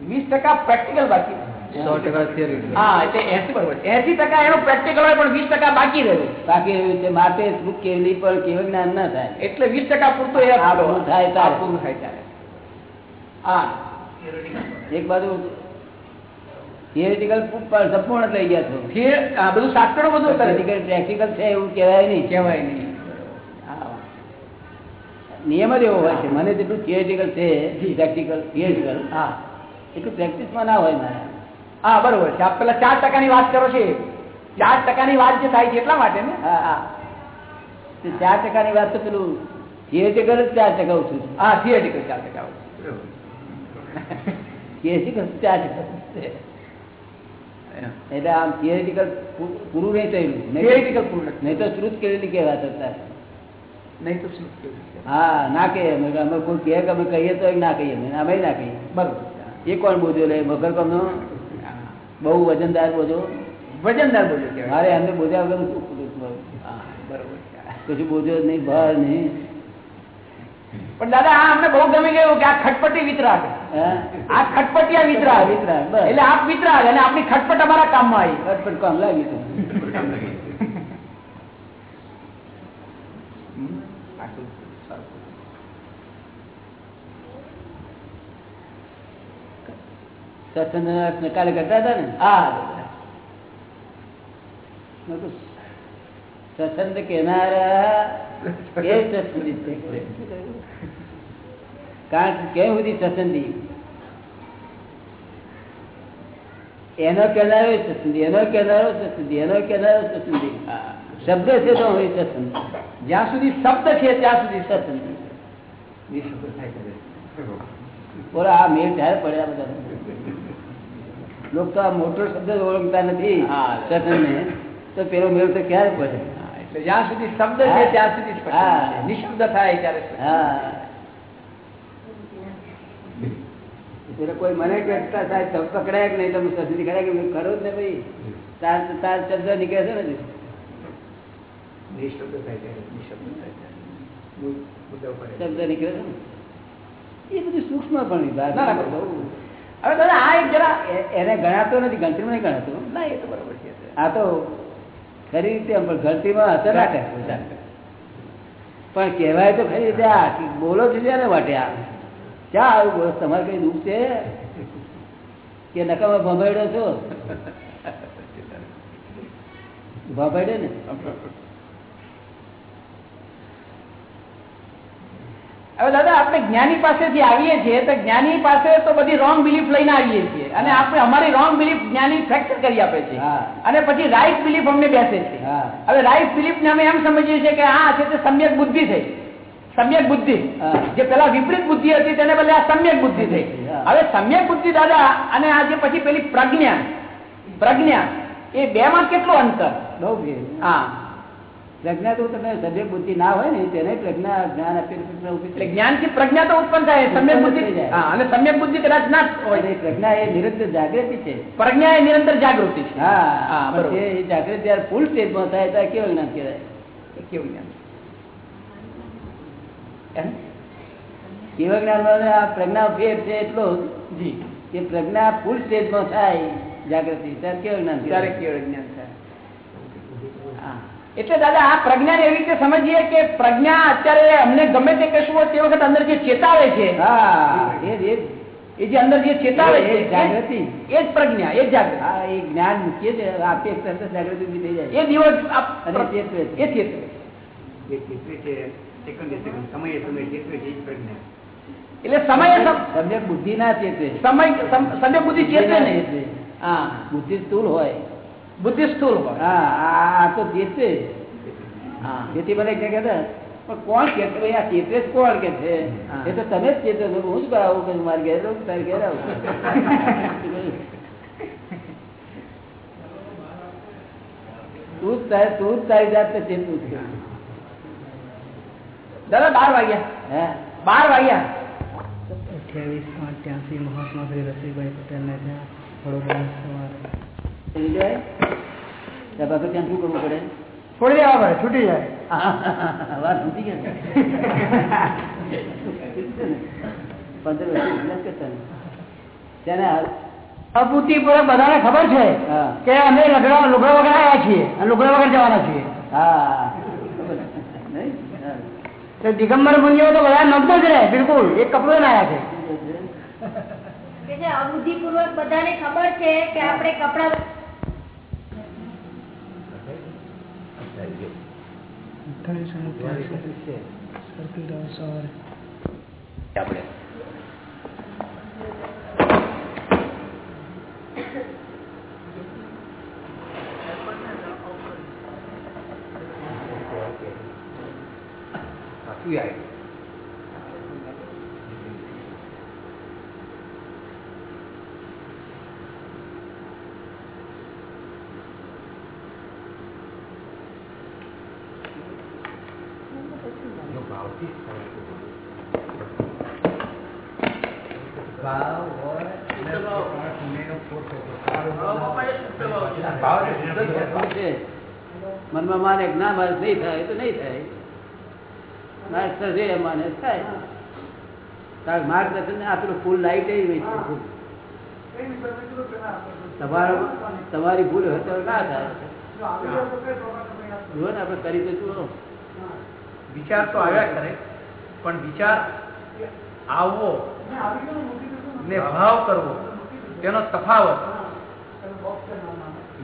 વીસ ટકા પ્રેક્ટિકલ બાકી એસી ટકા એનું પ્રેક્ટિકલ પણ વીસ ટકા બાકી રહ્યું બાકી રહ્યું વીસ ટકા પૂરતું એ આપણું થાય તો આપણું થાય ચાલે. હા. એક બાજુ થિયરિટિકલ સંપૂર્ણ થઈ ગયા છો. બધું શાસ્ત્રો બધું પ્રેક્ટિકલ પ્રેક્ટિકલ છે એવું કહેવાય નહીં. કહેવાય નહીં. નિયમ જ એવો હોય છે. મને જેટલું થિયરિટિકલ છે પ્રેક્ટિકલ થિયરિટિકલ હા. એટલું પ્રેક્ટિસમાં ના હોય મારા હા બરોબર છે. આપ પેલા ચાર ટકાની વાત કરો છો ચાર ટકાની વાત જે થાય છે એટલા માટે ને? હા હા. ચાર ટકાની વાત તો પેલું થિયેટિકલ જ ચાર ટકા છું. હા થિયેટિકલ ચાર ટકા થિયેટિકલ ચાર ટકા એટલે આમ થિયેટિકલ પૂરું નહીં થયેલું. થિયેટિકલ પૂરું નહીં તો શ્રુત કેળેલી કહેવાત હતા નહીં તો શ્રુત હા ના કહીએ. અમે કોઈ કહે કે અમે કહીએ તો ના કહીએ. અમે ના કહીએ. બરોબર. એ કોણ બોજો લે મગર કોમનો. બહુ વજનદાર બોજો. વજનદાર બોજો મારે એમને બોજા વગર શું બરોબર કશું બોજો નહીં ભાર નહીં. પણ દાદા આ અમને બહુ ગમી ગયું કે આ ખટપટી વિતરાગ. આ ખટપટિયા વિતરાગ. વિતરાગ એટલે આપ વિતરાગ અને આપની ખટપટ અમારા કામમાં આવી. ખટપટ કામ લાગી તો સત્સંગ કે કારણ કે સુધી સત્સંગી? એનો કેનારો સત્સંગી એનો કેનારો સત્સંગી એનો કેનારો સત્સંગી. શબ્દ છે તો હોય સત્સંગ. જ્યાં સુધી શબ્દ છે ત્યાં સુધી સત્સંગી. બોલો આ મેળ ત્યારે પડ્યા બધા. લોકો તો આ મોટો શબ્દ ઓળખતા નથી. સત્સંગને તો પેલો મેળ તો ક્યારે પડે? જ્યાં સુધી શબ્દ છે ત્યાં સુધી નિશબ્દ થાય ત્યારે એટલે કોઈ મને કહેતા સાહેબ તમે પકડાય કે નહીં? તમે સસરી ખરા કે હું કરો જ ને ભાઈ. તાર તાર શબ્દ નીકળે છે ને નિશબ્દ થાય શબ્દ નીકળે છે ને? એ બધું સૂક્ષ્મ પણ વિભાગ. હવે દાદા આ જરા એને ગણાતો નથી ગણતરીમાં ગણાતું. બરોબર છે. આ તો ખરી રીતે ગણતરીમાં અસર રાખે પણ કેવાય તો ખરી રીતે બોલો છો ત્યારે માટે આ. ચા આવું બોલો? તમારે કઈ દુઃખ છે? કે નકામાં ભંભાડ્યો છો? ભંભાડ્યો ને? હવે દાદા આપણે જ્ઞાની પાસેથી આવીએ છીએ તો જ્ઞાની પાસે તો બધી રોંગ બિલીફ લઈને આવીએ છીએ. અને આપણે અમારી રોંગ બિલીફ જ્ઞાની ફ્રેક્ચર કરી આપે છે અને પછી રાઈટ બિલીફ અમને બેસે છે. હવે રાઈટ બિલીફ ને અમે એમ સમજીએ છીએ કે આ છે તે સમ્યક બુદ્ધિ થઈ સમ્યક બુદ્ધિ. જે પેલા વિપરીત બુદ્ધિ હતી તેને બદલે આ સમ્યક બુદ્ધિ થઈ હવે સમ્યક બુદ્ધિ દાદા અને આ જે પછી પેલી પ્રજ્ઞા. પ્રજ્ઞા એ બે માં કેટલું અંતર? હા. પ્રજ્ઞા તો તમે સભ્ય બુદ્ધિ ના હોય ને તેને પ્રજ્ઞા જ્ઞાન આપીને જ્ઞાનથી પ્રજ્ઞા તો ઉત્પન્ન થાય સમ્યક બુદ્ધિ અને સમ્યક બુદ્ધિ કદાચ ના હોય. પ્રજ્ઞા એ નિરંતર જાગૃતિ છે. પ્રજ્ઞા એ નિરંતર જાગૃતિ છે. એ જાગૃતિ ત્યારે ફૂલ સ્ટેજમાં થાય ત્યારે કેવું જ્ઞાન કહેવાય? કેવું જ્ઞાન? કેવા જ્ઞાન આ પ્રજ્ઞા ફેર છે એટલો જ કે પ્રજ્ઞા ફૂલ સ્ટેજમાં થાય જાગૃતિ. ત્યારે કેવું જ્ઞાન ત્યારે કેવું જ્ઞાન? એટલે દાદા આ પ્રજ્ઞાને એવી રીતે સમજીએ કે પ્રજ્ઞા અત્યારે અમને ગમે તે કશું હોય તે વખત અંદર જે ચેતાવે છે. એ જે અંદર જે ચેતાવે છે જાગૃતિ. એ જ પ્રજ્ઞા એ જ જાગૃતિ. એ જ્ઞાન મૂકીએ છે આપે તરત જાગૃતિ થઈ જાય એ દિવસ ચેતવે છે. એ ચેતવે છે. સમય બુદ્ધિ ના ચેતવે સમય સમ્યક બુદ્ધિ ચેતવે નહીં હા. બુદ્ધિ સ્થૂળ હોય. બુદ્ધિ સ્થુલ પણ કોણ કે કોણ કે છે? એ તો તમે જ ચેતવો હું જ કરાવું કે મારે ઘેર તારે ઘેર આવું. તું જ તારે તું જ તારી જાતને ચેતવું છે. દાદા બાર વાગ્યા. હે? બાર વાગ્યા. અઠ્યાવીસ પાંચ ત્યાંસી મહાત્મા શ્રી રસિકભાઈ પટેલને ત્યાં વડોદરા સવારે. આપણે ત્યાં શું કરવું પડે? છોડી દેવા પડે છૂટી જાય. વાત છૂટી ગયા પંદર વર્ષ તેને બધાને ખબર છે કે અમે લગડા લુગડા વગર આવ્યા છીએ લુગડા વગર જવાના છીએ. હા. દિગમ્બર મુનિઓ તો બધા નમતો જ રહે બિલકુલ. એક કપડો ના આવ્યા છે અબુદ્ધિપૂર્વક બધાને ખબર છે કે આપણે કપડા ત્યાંસી સર્કિટ આવે સવારે. આપણે. મનમાં માને ના મારે નહીં થાય તો નહીં થાય મારે થશે એમ માને થાય તાર માર્ગદર્શન આપેલું ફૂલ લાઈટ એવી હોય છે ફૂલ. તમારો તમારી ભૂલ હોય તો ના થાય જુઓ ને આપણે કરી તો વિચાર તો આવ્યા કરે પણ વિચાર આવવો ને ભાવ કરવો, તેનો તફાવત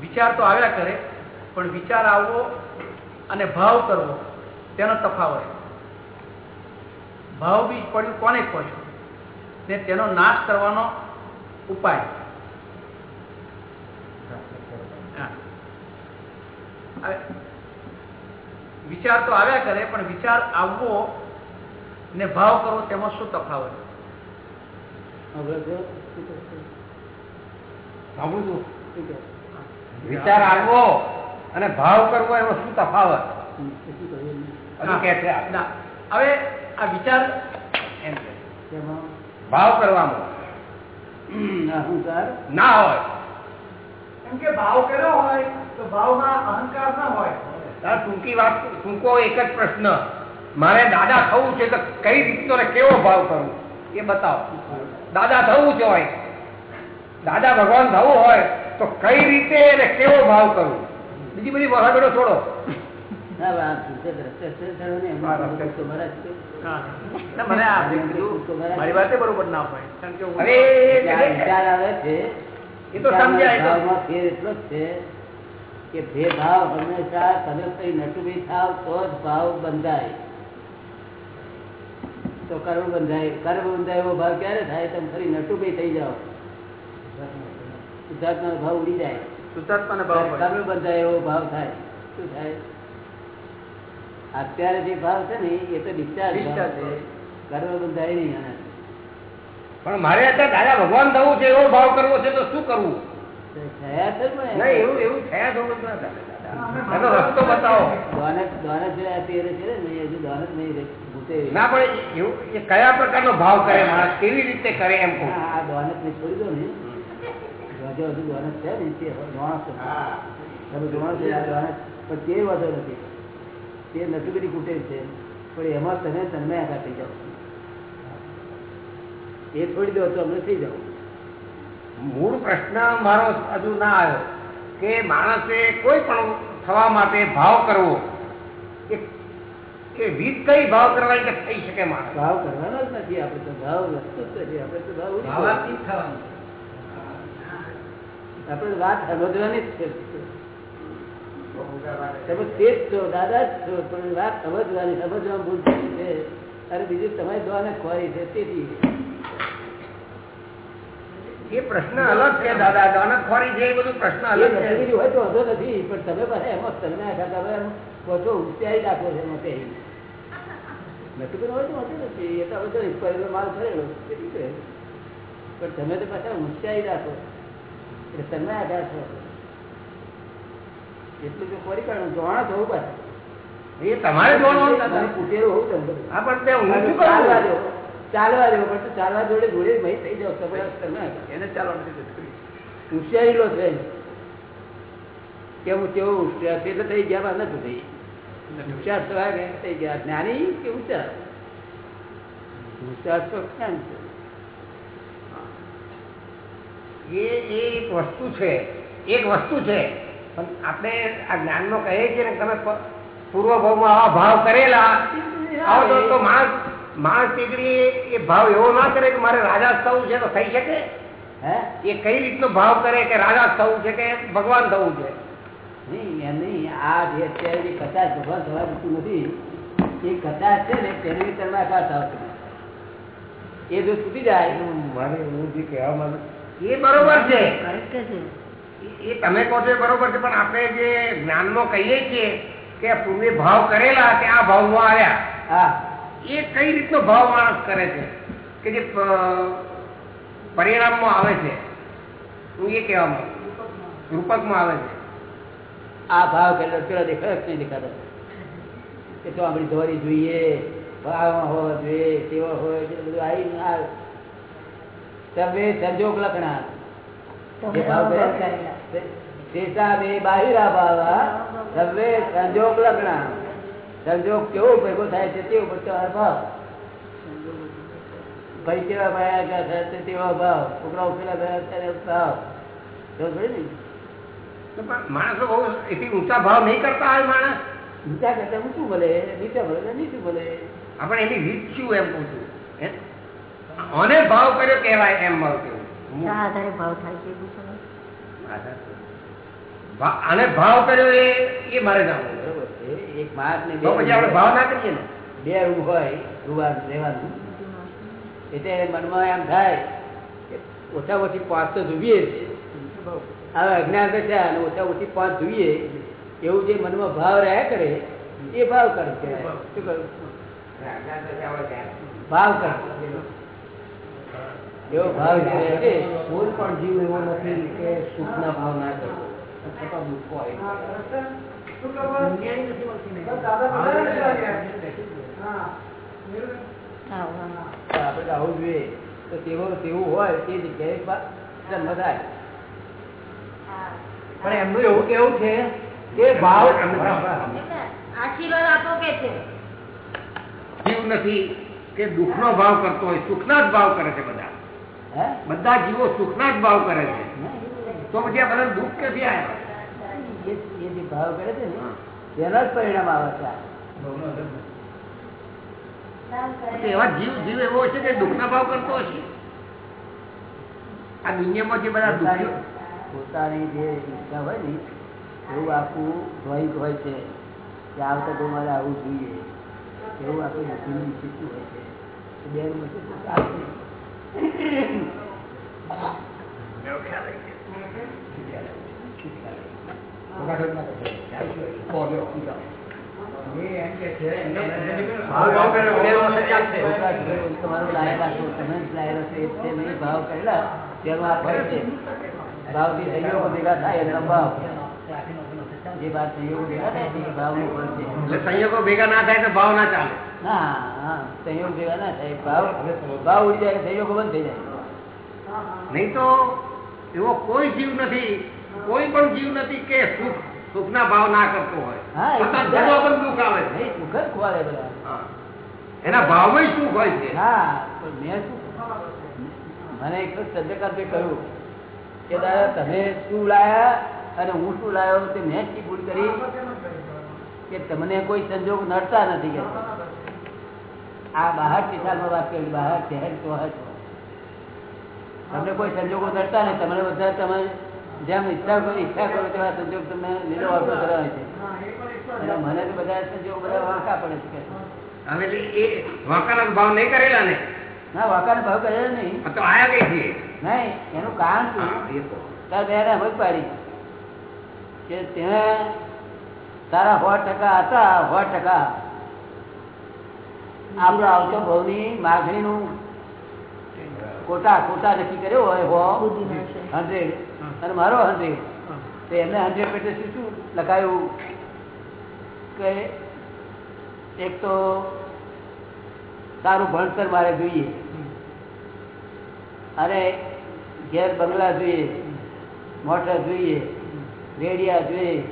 વિચાર તો આવ્યા કરે, પણ વિચાર આવવો અને ભાવ કરવો, તેનો તફાવત ભાવ બીજ પડ્યું કોને પહોંચ્યું ને તેનો નાશ કરવાનો ઉપાય. વિચાર તો આવ્યા કરે, પણ વિચાર આવવો ને ભાવ કરવો, તેમાં શું તફાવત? સાંભળું છું વિચાર આવવો અને ભાવ કરવો એમાં શું તફાવત. હવે આ વિચાર ભાવ કરવામાં અહંકાર? ના હોય. કેમ કે ભાવ કર્યો હોય તો ભાવમાં અહંકાર ના હોય. આ ટૂંકી વાત ટૂંકો એક જ પ્રશ્ન. મારે દાદા થવું છે તો કઈ રીતનો ને કેવો ભાવ કરવો? એ બતાવો. દાદા થવું જ હોય. દાદા ભગવાન થવું હોય તો કઈ રીતે અને કેવો ભાવ કરવો? બીજી બધી વહાગડો છોડો. કે હંમેશા તમે કઈ નટુભી થાવ તો જ ભાવ બંધાય. તો કર્મ બંધાય કર્મ બંધાય એવો ભાવ ક્યારે થાય? તમે ફરી નટુભી થઈ જાઓ. શુદ્ધાત્મા ભાવ ઉડી જાય. શુદ્ધાત્માને ભાવ કર્મ બંધાય એવો ભાવ થાય. શું થાય? અત્યારે જે ભાવ છે ને એ તો ડિસ્ચાર્જ કર્મ બંધાય નહીં આના પણ મારે અત્યારે દાદા ભગવાન થવું છે એવો ભાવ કરવો છે તો શું કરવું? થયા છે પણ નહીં એવું એવું થયા થવું જ ના દાદા. રસ્તો બતાવો. દોનત દોનત જે આ તેરે છે ને હજુ દોનત નહીં રે ભૂતે રે. ના પણ એવું એ કયા પ્રકારનો ભાવ કરે માણસ? કેવી રીતે કરે એમ કહું. આ દોનત ને છોડી દો ને. હજુ હજુ દોનત છે ને તે માણસ છે. તમે માણસ છે આ દોનત પણ તે વાંધો નથી. તે નથી બધી કુટેલ છે. પણ એમાં તમે તન્મય આઘાત થઈ જાઓ. એ છોડી દો તો અમને થઈ જાઓ. મૂળ પ્રશ્ન મારો હજુ ના આવ્યો કે માણસે કોઈ પણ થવા માટે ભાવ કરવો કે રીત કઈ ભાવ કરવાની કે થઈ શકે માણસ? ભાવ કરવાનો જ નથી આપણે તો ભાવ વસ્તુ જ નથી આપણે તો ભાવ ઉડી થવાનું. આપણે વાત સમજવાની જ છે. તમે તે જ છો દાદા જ છો પણ વાત સમજવાની સમજવામાં ભૂલ થઈ છે. અરે બીજું તમારી દ્વારા ખોરી છે તેથી. એ પ્રશ્ન અલગ છે દાદા. દાનત ખોરી છે એ બધું પ્રશ્ન અલગ છે. હોય તો વાંધો નથી પણ તમે પાસે એમાં તમને આખા તમે એમ પોચો રાખો છો એમાં તે હોય તો વાંધો નથી એ તો હવે જો માલ ભરેલો તે ઠીક પણ તમે તો પાછા હોશિયારી રાખો. એટલે તમે આધાર છો. એટલું તો ફરી કાઢું જોવાના થવું પાછું. એ તમારે જોવાનું દાદા. હોવું તમને હા પણ તે હું ચાલવા દો. ચાલવા દેવો પણ ચાલવા જોડે જોડે ભાઈ થઈ જાવ તમે તમે એને ચાલવાનું નથી લો છે છે. કેવું કેવું હોશિયાર એટલે થઈ ગયા નથી થઈ. હોશિયાર થવા ગયા થઈ ગયા. જ્ઞાની કે હોશિયાર હોશિયાર તો જ્ઞાન છે. એ એક વસ્તુ છે એક વસ્તુ છે પણ આપણે આ જ્ઞાનમાં કહીએ છીએ ને તમે પૂર્વભાવમાં આવા ભાવ કરેલા આવો તો- માણસ માણસ દીકરી એ ભાવ એવો ના કરે કે મારે રાજા થવું છે તો થઈ શકે? હે? એ કઈ રીતનો ભાવ કરે કે રાજા થવું છે કે ભગવાન થવું છે? એમ નહીં. આ જે અત્યારે જે કચાશ ભગવાન થવા નથી એ કચાશ છે ને તેની આકાર એ જો છૂટી જાય મારે હું જે કહેવા માંગુ એ બરોબર છે. એ તમે કહો છો બરોબર છે પણ આપણે જે જ્ઞાનમાં કહીએ છીએ કે પૂર્વે ભાવ કરેલા તે આ ભાવમાં આવ્યા હા. એ કઈ રીતનો ભાવ માણસ કરે છે? કે જે પરિણામ પરિણામમાં આવે છે? હું એ કહેવા માંગુ રૂપકમાં આવે છે. આ ભાવ કેટલો પેલો દેખાય નહીં દેખાતો? કે તો આપણી ધોરી જોઈએ ભાવમાં હોવા જોઈએ તેવો હોય એટલે બધું આવી આ. સર્વે સંજોગ લખણા જે ભાવ શેષા બે બાહિરા ભાવા સર્વે સંજોગ લખણા સંજોગ કેવો ભેગો થાય છે તે ઉપર ભાવ. ભાઈ કેવા ભયા ગયા તેવો ભાવ. પેલા ભયા ત્યારે ભાવ. ને? માણસો બહુ એથી ઊંચા ભાવ નહીં કરતા હોય માણસ. ઊંચા કરતા ઊંચું ભલે નીચા ભલે નીચું ભલે આપણે એની રીત શું એમ પૂછું હે? આને ભાવ કર્યો કહેવાય એમ ભાવ કેવું આધારે ભાવ થાય છે આને ભાવ કર્યો એ એ મારે જાણવું. બરોબર છે. એક માસ ને પછી આપણે ભાવ ના કરીએ ને. બે રૂમ હોય રૂવા રહેવાનું. એટલે મનમાં એમ થાય કે ઓછા ઓછી પાંચ તો જોઈએ જ. હવે અજ્ઞાન છે અને ઓછા ઓછી પાંચ જોઈએ એવું જે મનમાં ભાવ રહ્યા કરે એ ભાવ કરે. શું કરું ભાવ કરે એવો ભાવ છે કોઈ પણ જીવ એવો નથી કે સુખના ભાવ ના કરવો છતાં દુઃખો આવી હા, હા. તો આવું જોઈએ. તો તેવો તેવું હોય તે જગ્યાએ જન્મ થાય. પણ એમનું એવું કેવું છે કે ભાવ આશીર્વાદ આપો કે છે? જીવ નથી કે દુઃખનો ભાવ કરતો હોય સુખના જ ભાવ કરે છે બધા. બધા જીવો સુખના જ ભાવ કરે છે. તો પછી આ બધા દુઃખ ક્યાંથી આવે એ જે ભાવ કરે છે ને. તેના જ પરિણામ આવે છે આ. એવા જીવ જીવ એવો છે કે દુઃખના ભાવ કરતો હશે? આ દુનિયામાં જે બધા દુઃખીઓ પોતાની જે ઈચ્છા હોય ને એવું આખું ડ્રોઈંગ હોય છે કે આ વખતે મારે આવું જોઈએ. એવું આખું બુદ્ધિનું વિચિત્ર હોય છે. બે તમારું લાયક હશો, તમે લાયક હશો, એ નહીં. ભાવ કરેલા. તેમાં આ ફળ છે. ભાવથી સંયોગો ભેગા થાય એનો ભાવ. જે બાદ સંયોગો ભેગા થાય તે ભાવનું ફળ છે. એટલે સંયોગો ભેગા ના થાય તો ભાવ ના ચાલે. ના હા સંયોગ ભેગા ના થાય. ભાવ ભાવ ઉડી જાય સંયોગો બંધ થઈ જાય. નહીં તો એવો કોઈ જીવ નથી કોઈ પણ જીવ નથી કે સુખ સુખના ભાવ ના કરતો હોય. સુખ જ ખોવાડે બધા. હા. એના ભાવમાં સુખ હોય છે. હા પણ મેં શું મને એક તો કહ્યું કે દાદા, તમે શું લાયા? અને હું શું લાયો તે મેં જ ભૂલ કરી. કે તમને કોઈ સંજોગ નડતા નથી કે? આ બહાર કિસાનમાં વાત કરી, બહાર શહેર તો તમને કોઈ સંજોગો નડતા નહીં. તમને બધા તમે જેમ ઈચ્છા કરો ઈચ્છા કરો તેવા સંજોગ તમને લીલો વાળો કરાવે છે. અને મને તો બધા સંજોગ બધા વાંકા પડે છે હવે એ વાંકાના ભાવ નહીં કરેલા ને? ના વાંકાનો ભાવ કરે નહીં. તો આયા કઈ છીએ નહીં એનું કારણ શું? હા, એ તો. તાર બેને સમજ પાડી. કે ત્યાં તારા સો ટકા હતા સો ટકા. આપણો આવતો ભાવની માગણીનું કોટા કોટા નક્કી કર્યો હોય હો. હંડ્રેડ અને મારો હંડ્રેડ તો એમને હંડ્રેડ પેટે શું લખાયું? કે એક તો સારું ભણતર મારે જોઈએ. અને ઘેર બંગલા જોઈએ, મોટર જોઈએ, રેડિયા જોઈએ,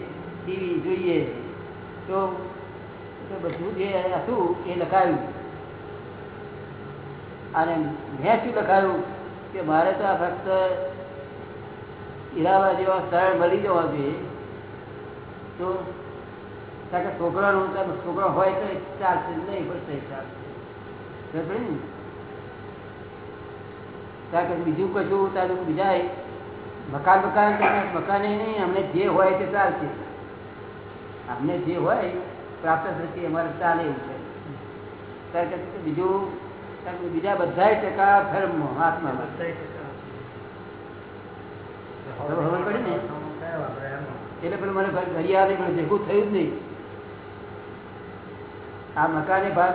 ટીવી જોઈએ. તો બધું જે હતું એ લખાયું. અને મેં શું લખાયું? કે મારે તો આ ફક્ત ઈરાવા જેવા સ્થળ મળી જવા જોઈએ. તો કારણ કે છોકરાનું, છોકરો હોય તો ચાલશે નહીં, પણ તો ચાલશે સમજ્યો ને? કારણ કે બીજું કશું તારું બીજા મકાન મકાન મકાન નહીં અમને જે હોય તે ચાલશે. અમને જે હોય પ્રાપ્ત થતી અમારે ચાલે એવું છે. ત્યારે બીજું બીજા બધા ટકા ધર્મ આત્મા ખબર પડી ને? એટલે પણ મને ઘડિયાળ પણ ભેગું થયું જ નહીં. આ મકાને ભાગ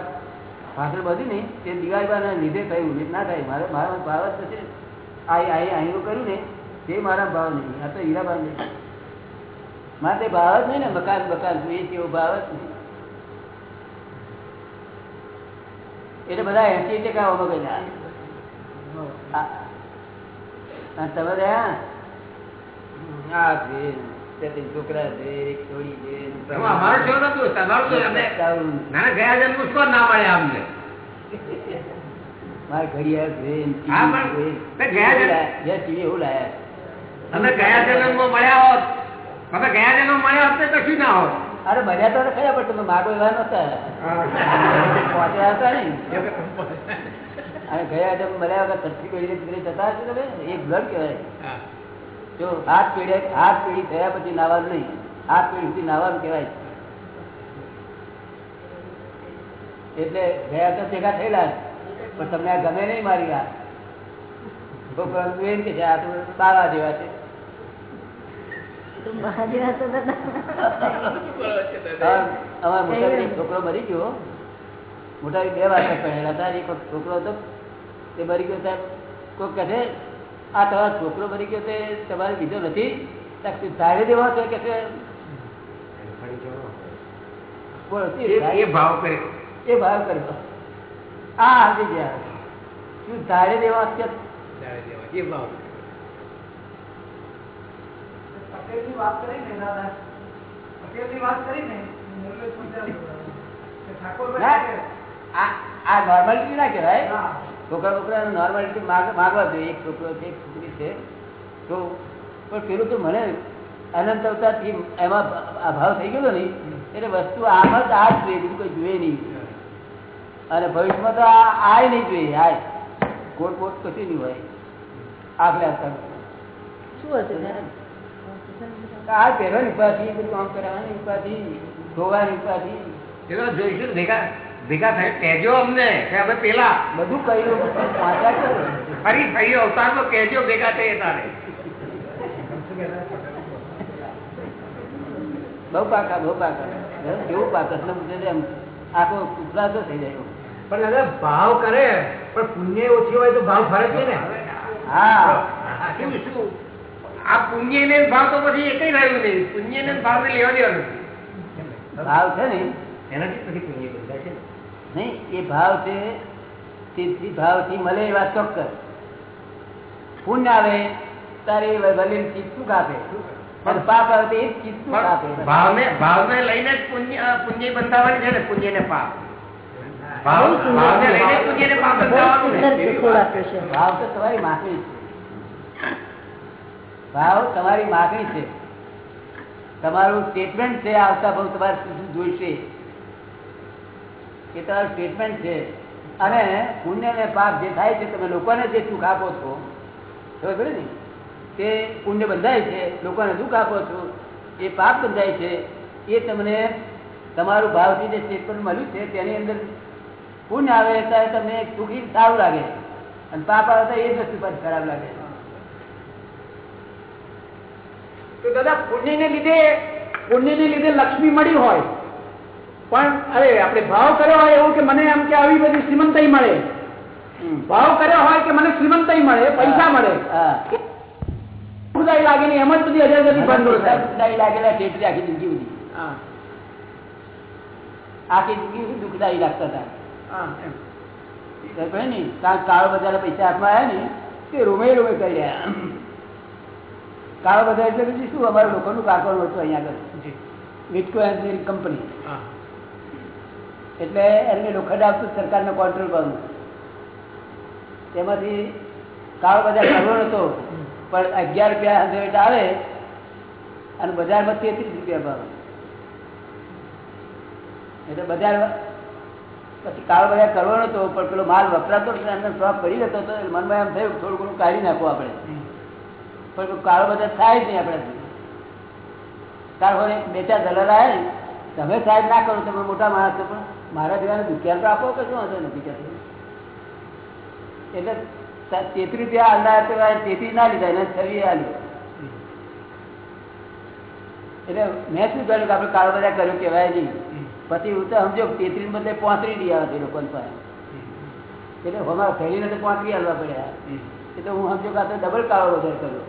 પાછળ બધી નહીં તે દિવાળીના લીધે થયું. નહીં ના થાય. મારે મારા ભાવ જ થશે અહીંનું કર્યું ને તે મારા ભાવ નહીં. આ તો હીરાબાન નહીં. મારે તે ભાવ જ નહીં ને મકાન મકાન એ તેવો ભાવ જ નહીં. એટલે બધા એસી ટકા આ- આ તમે રહ્યા? છોકરા છે છોડી છે એમાં અમારું શું તમારું તો ના ગયા જન્મ કોણ ના મળે અમને મારે ઘડિયાળ છે હા, પણ તે ગયા જન્મ- ટીવી એવું લાયા. અમે ગયા જન્મમાં મળ્યા હોત. તમે ગયા જન્મ મળ્યા હોત તો કશું ના હોત. અરે મર્યા તો ખરા પણ તમે માગો એવા નતા પહોંચ્યા હતા ને. અને ગયા જન્મ મળ્યા વગર તરફી પેઢી જતા તમે? એક બ્લડ કહેવાય. જો હાથ પીડે હાથ પીડી થયા પછી નાવાનું નહીં. હાથ પીડી સુધી નાવાનું કહેવાય એટલે ગયા તો ભેગા થયેલા પણ તમને આ ગમે નહીં મારી વાત. પરંતુ એમ કે છે આ તો બાવા જેવા છે. છોકરો મરી ગયો. મોટા બે વાગે પહેલા હતા. એક છોકરો હતો. તે મરી ગયો સાહેબ. કોઈ કહે આ તમારો છોકરો બની ગયો તે તમારે બીજો નથી? ધારે દેવા છે. કે એ- ભાવ કરે. એ ભાવ કર્યો આ આવી ગયા. તું ધારે દેવા છે એ ભાવ પટેલની વાત કરી ને દાદા. પટેલની વાત કરી ને ના, આ આ નોર્માલિટી ના કહેવાય. હા. છોકરા છોકરા નોર્માલિટી માગવા જોઈએ. એક છોકરો છે એક છોકરી છે. તો પણ પેલું તો મને અનંત અવતારથી એમાં અભાવ થઈ ગયો ને એટલે વસ્તુ આમ જ આ જ જોઈએ બીજું કોઈ જોઈએ નહીં. અને ભવિષ્યમાં તો આ આય નહીં જોઈએ આ કોટ કોટ કશું નહીં હોય. આગલા હશે આ પહેરવાની ઉપાધિ બધું કામ કરવાની ઉપાધિ ધોવાની ઉપાધિ. જોઈશું ને ભેગા થાય. કહેજો અમને કે અમે પેલા. બધું કહ્યું. ફરી ફરી ફરી તો કહેજો ભેગા થઈએ તારે. બહુ પાકા બહુ પાકા. કેવું પાકા? એટલે પૂછે એમ આખો ઉભરાતો થઈ જાય પણ દાદા ભાવ કરે પણ પુણ્ય ઓછી હોય તો ભાવ ફરે છે ને? હા. શું શું? આ પુણ્ય ને ભાવ તો પછી એક રહ્યું નહીં. પુણ્ય ને ભાવ ને લેવા દેવાનું. ભાવ છે ને? એનાથી પછી પુણ્ય ને નહીં એ ભાવ છે તેથી ભાવથી મળે એવા ચોક્કસ. પુણ્ય આવે તારે વલીલ ચીજ કાપે. પણ પાપ આવે તો એ જ ચીજ કાપે ભાવને ભાવને લઈને જ પુણ્ય પુણ્ય બંધાવાની છે ને પુણ્ય ને પાપ ભાવ તો તમારી માગણી છે. ભાવ તમારી માગણી છે. તમારું સ્ટેટમેન્ટ છે આવતા ભાવ તમારે જોઈશે. એ તમારું ટ્રીટમેન્ટ છે. અને પુણ્ય અને પાપ જે થાય છે, તમે લોકોને જે સુખ આપો છો, ખબર ને? તે પુણ્ય બંધાય છે, લોકોને દુઃખ આપો છો, એ પાપ બંધાય છે, એ તમને તમારું ભાવથી જે સ્ટેટમેન્ટ મળ્યું છે, તેની અંદર પુણ્ય આવે ત્યારે તમને સુખી સારું લાગે. અને પાપ આવે તો એ જ વસ્તુ પાછી ખરાબ લાગે. તો દાદા, પુણ્યને લીધે પુણ્યને લીધે લક્ષ્મી મળી હોય. પણ અરે આપણે ભાવ કર્યો હોય એવું કે મને એમ કે આવી બધી શ્રીમંતાઈ મળે. ભાવ કર્યો હોય કે મને શ્રીમંતાઈ મળે પૈસા મળે. ખુદાઈ લાગેલી એમ જ બધી હજાર બધી બંધ ખુદાઈ લાગેલા ટેટરી આખી જિંદગી બધી આખી જિંદગી દુઃખદાયી લાગતા હતા. ને કાળો બજાર પૈસા હાથમાં આવ્યા ને તે રૂમે રૂમે કરી રહ્યા. કાળો બજાર એટલે બીજું શું અમારા લોકોનું કારખાનું હતું અહીંયા આગળ. Vitco engineering company. હા. એટલે એમને લોખંડ આપતું સરકારને કોન્ટ્રોલ કરવું. તેમાંથી કાળો બજાર કરવો નતો પણ અગિયાર રૂપિયા હંડ્રેડ આવે અને બજારમાં તેત્રીસ રૂપિયા ભાવ. એટલે બજાર પછી કાળો બજાર કરવો નતો પણ પેલો માલ વપરાતો એમને સ્ટોક પડી જતો હતો મનમાં એમ થયું થોડું ઘણું કાઢી નાખવું આપણે. પણ કાળો બજાર થાય જ નહીં આપણે હોય બે ચાર દલાલ આવે તમે સાહેબ ના કરો, તમે મોટા માણસ પણ. મારા જેવાને દુખિયાર તો આપો કે શું વાંધો નથી કહેતો એટલે તેત્રી રૂપિયા હાલના તો તેત્રીસ ના લીધા, એને છવી હાલ્યો એટલે મેં શું કર્યું કે આપણે કાળો બધા કર્યું કહેવાય નહીં. પછી હું તો સમજો તેત્રી બદલે પોત્રીસ ડી આવે છે લોકોને પાસે. એટલે અમારા ફેરીને તો પોત્રીસ હાલવા પડ્યા. એટલે હું સમજો કે આ ડબલ કાળો વધારે કર્યો?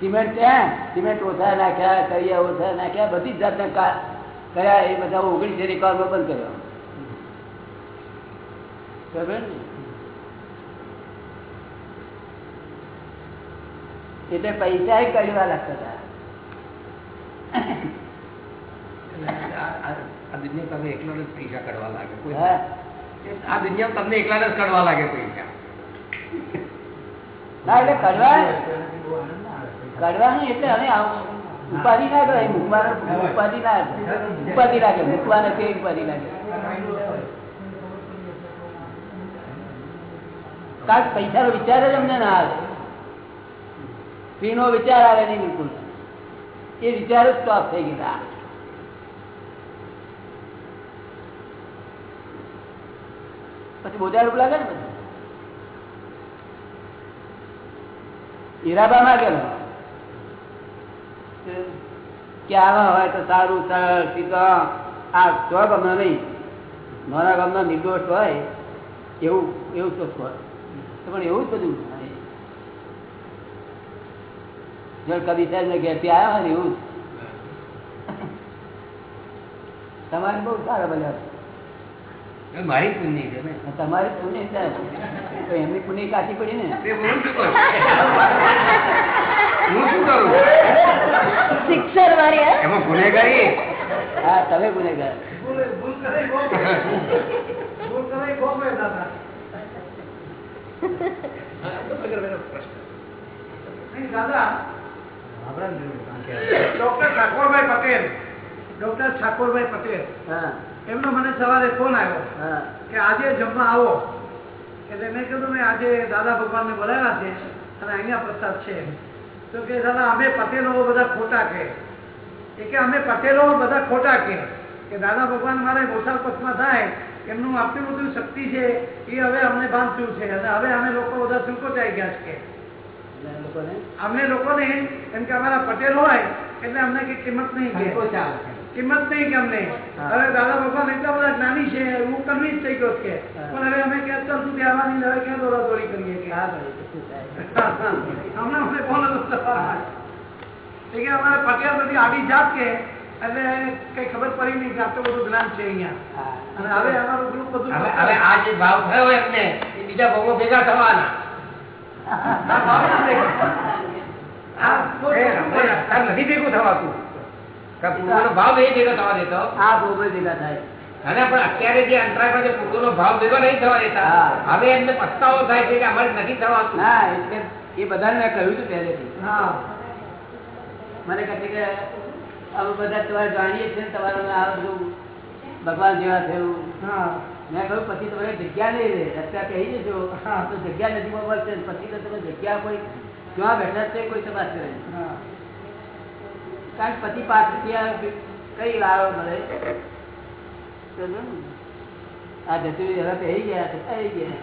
સિમેન્ટ ત્યાં સિમેન્ટ ઓછા નાખ્યા, કરિયા ઓછા નાખ્યા, બધી જ જાતના કા- કર્યા એ બધા ઓગણીસ રેકોર્ડમાં બંધ કર્યો. એટલે પૈસા એ કરવા લાગતા હતા. આ- દુનિયા તમે એકલા જ પૈસા કરવા લાગે. કોઈ આ દુનિયા તમને એકલા જ કરવા લાગે પૈસા. ના એટલે કરવા કાઢવાનું એટલે હવે આમ ઉપાધિ ના કરાય મૂકવાનો ઉપાધિ ના ઉપાધિ લાગે મૂકવાને તે ઉપાધિ લાગે કાંક પૈસા નો વિચાર જ અમને ના આવે. ફીનો વિચાર આવે નહીં બિલકુલ. એ વિચાર જ સ્ટોપ થઈ ગયા પછી બોજા રૂપ લાગે ને પછી? હીરાબા માગેલો કે આવા હોય તો સારું સરળ સીધા આ તો ગમના નહીં. મારા ગામના નિર્દોષ હોય એવું એવું તો પણ એવું જ બધું. જો કદી સાહેબ ને ઘેરથી આવ્યા હોય ને એવું તમારે બહુ સારા બન્યા મારી પુણ્ય છે ને. તમારે પુણ્ય છે. એમની પુણ્ય કાચી પડી ને. હું શું કરું? શિક્ષર વાળી એમાં ગુનેગારી? હા તમે ગુનેગાર. ભૂલ ભૂલ કરે ગો ભૂલ કરે ગો મેં દાદા નહીં દાદા ડોક્ટર ઠાકોરભાઈ પટેલ ડોક્ટર ઠાકોરભાઈ પટેલ હા. એમનો મને સવારે ફોન આવ્યો હા. કે આજે જમવા આવો એટલે મેં કીધું મેં આજે દાદા ભગવાનને બોલાવ્યા છે અને અહીંયા પ્રસાદ છે તો કે દાદા અમે પટેલો બધા ખોટા કે. એ કે અમે પટેલો બધા ખોટા કે. કે દાદા ભગવાન મારે ગોસાલ પક્ષમાં થાય એમનું આટલું બધું શક્તિ છે એ હવે અમને ભાન થયું છે. અને હવે અમે લોકો બધા સંકોચાઈ ગયા છે અમને લોકોને એમ કે અમારા પટેલ હોય એટલે અમને કઈ કિંમત નહીં કે. કિંમત નહીં કે અમને. હવે દાદા ભગવાન એટલા બધા જ્ઞાની છે હું કન્વિન્સ થઈ ગયો કે. પણ હવે અમે કે અત્યાર સુધી આવવાની હવે ક્યાં દોડા દોડી કરીએ કે? હા ભાઈ હમણાં અમને ફોન કે અમારે પટેલ બધી આડી જાત કે એટલે કઈ ખબર પડી નહીં કે આટલું બધું જ્ઞાન છે અહીંયા. અને હવે અમારું ગ્રુપ બધું હવે આ જે ભાવ થયો એમને એ બીજા ભાવમાં ભેગા થવાના. નથી ભેગું થવાતું. ભાવ નહીં ભેગો થવા દેતો. આ ગોબર ભેગા થાય. અને પણ અત્યારે જે અંતરાયમાં જે પૂર્વનો ભાવ ભેગો નહીં થવા દેતા. હવે એમને પસ્તાવો થાય છે કે અમારે નથી થવાતું ના એટલે એ બધાને મેં કહ્યું હતું પહેલેથી. હા. મને કહે છે કે અમે બધા તમારે જાણીએ છીએ તમારું આ બધું ભગવાન જેવા થયું. હા. મેં કહ્યું પછી તમારે જગ્યા નહીં રહે. અત્યારે કહી દેજો. હા. તો જગ્યા નદીમાં મળશે પછી તો તમે જગ્યા કોઈ ક્યાં બેઠા છે કોઈ તપાસ કરે. હા. કારણ કે પછી પાંચ રૂપિયા કઈ લાવો મળે. આ જતું હવે પહેરી ગયા છે પહેરી ગયા.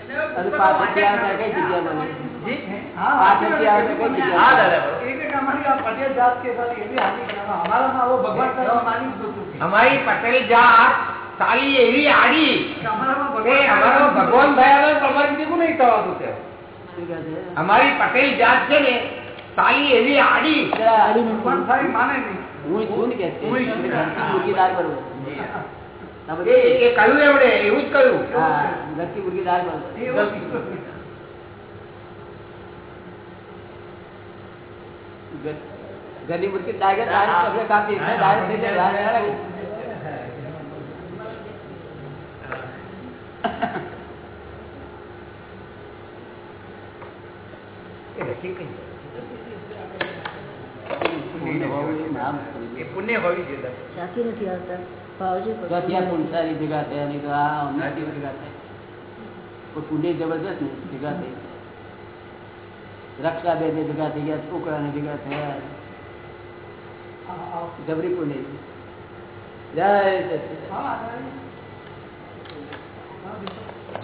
અમારી આ પટેલ જાત કે સાલી એવી આડી ભગવાન થયા તો દીધું નહીં કહે છે? અમારી પટેલ જાત છે ને તાલી એવી આડી. માને નહીં. હું કે એ કહ્યું એમણે એવું જ કહ્યું. ઘરથી મુર્ગી દાળ બરોબર. મુર્ગી ડાયરેક્ટ કાપી એટલે દાળ થઈ જાય, દાળ ના લાગે. ઠીક જ. પુણ્ય હોવું એ નામ એ પુણ્ય હોવી જોઈએ સાચી નથી આવતા ભાવજી તો ત્યાં પુણસારી ભેગા થયા નહીં તો આ અમને કેવી ભેગા થાય કોઈ પુણ્ય જબરદસ્ત ને ભેગા થઈ રક્ષા બે ભેગા થઈ ગયા છોકરા ને ભેગા થયા જબરી પુણ્ય જય સચિદાનંદ.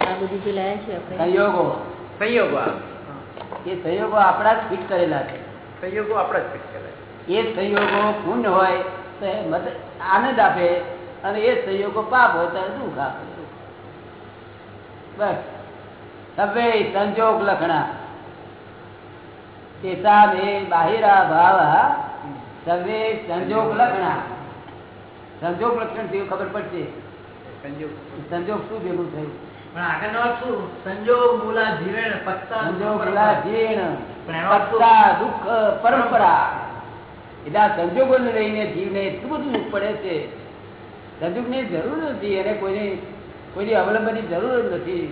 આ બધી જે લાયા છે આપણે સંયોગો સંયોગો આ એ સંયોગો આપણા જ ફિટ કરેલા છે. સંયોગો આપણા જ ફિટ કરાય એ સંયોગો પુણ્ય હોય તો આનંદ આપે અને એ સંયોગો પાપ હોય ત્યારે દુઃખ આપે. બસ. સવે સંજોગ લખણા. એસા મે બાહિરા ભાવ સવે સંજોગ લખણા. સંજોગ લક્ષણથી ખબર પડશે. સંજોગ શું ભેગું થયું? પણ આગળનો શું? સંજોગ મૂલા જીવેણ પત્તા સંજોગ ગુલા જીર્ણ? પત્તા દુઃખ પરંપરા. એટલે આ સંજોગોને લઈને જીવને એટલું બધું દુઃખ પડે છે. સંજોગની જરૂર નથી એને કોઈની કોઈની અવલંબનની જરૂર જ નથી.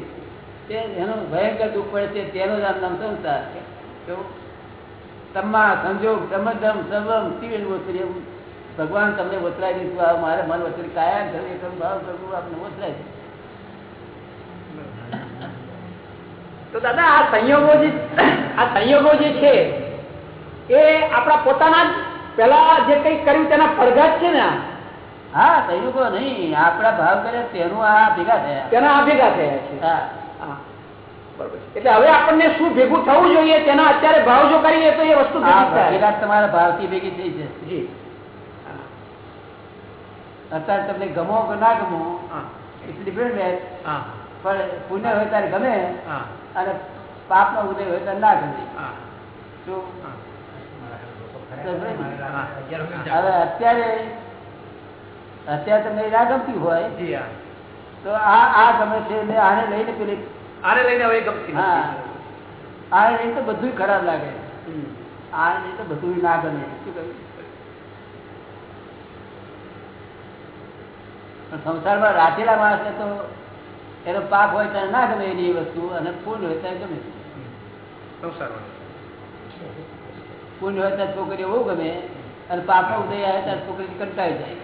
એનું ભયંકર દુઃખ પડે છે તેનો જ આમ નામ સંસાર. તો તમા સંજોગ સમજમ સર્વમ શિવ ભગવાન તમને વતરાય દીધું મારે મન વસ્ત્રી કાયા ભાવ કરવું આપને વસરાય છે તો દાદા આ સંયોગો જે આ સંયોગો જે છે એ આપણા પોતાના જ પેલા જે કઈ કર્યું તેના પડઘાટ છે ને હા સંયોગો નહીં. આપણા ભાવ કરે તેનું આ ભેગા થયા. તેના આ ભેગા થયા છે. એટલે હવે આપણને શું ભેગું થવું જોઈએ તેના અત્યારે ભાવ જો કરીએ તો એ વસ્તુ ભેગી તમારા ભાવથી ભેગી થઈ જશે. અત્યારે તમને ગમો કે ના ગમો ઇટ્સ ડિફરન્ટ હા. પણ પુણ્ય હોય ત્યારે ગમે. હા પાપ નો ઉદય હોય તો ના ગમે. હા. શું હા. હવે અત્યારે અત્યારે તમને ના ગમતી હોય તો આ આ ગમે છે એટલે આને લઈને પેલી આને લઈને હવે ગમતી હા. આને લઈને તો બધું ખરાબ લાગે. હમ. આને લઈને તો બધું ના ગમે. શું કહ્યું? પણ સંસારમાં રાખેલા માણસને તો એનો પાપ હોય ત્યારે ના ગમે એની એ વસ્તુ અને ફૂલ હોય ત્યારે ગમે. પુણ્ય હોય ત્યારે છોકરી બહુ ગમે અને પાપનો ઉદય આવે ત્યારે છોકરી કંટાળી જાય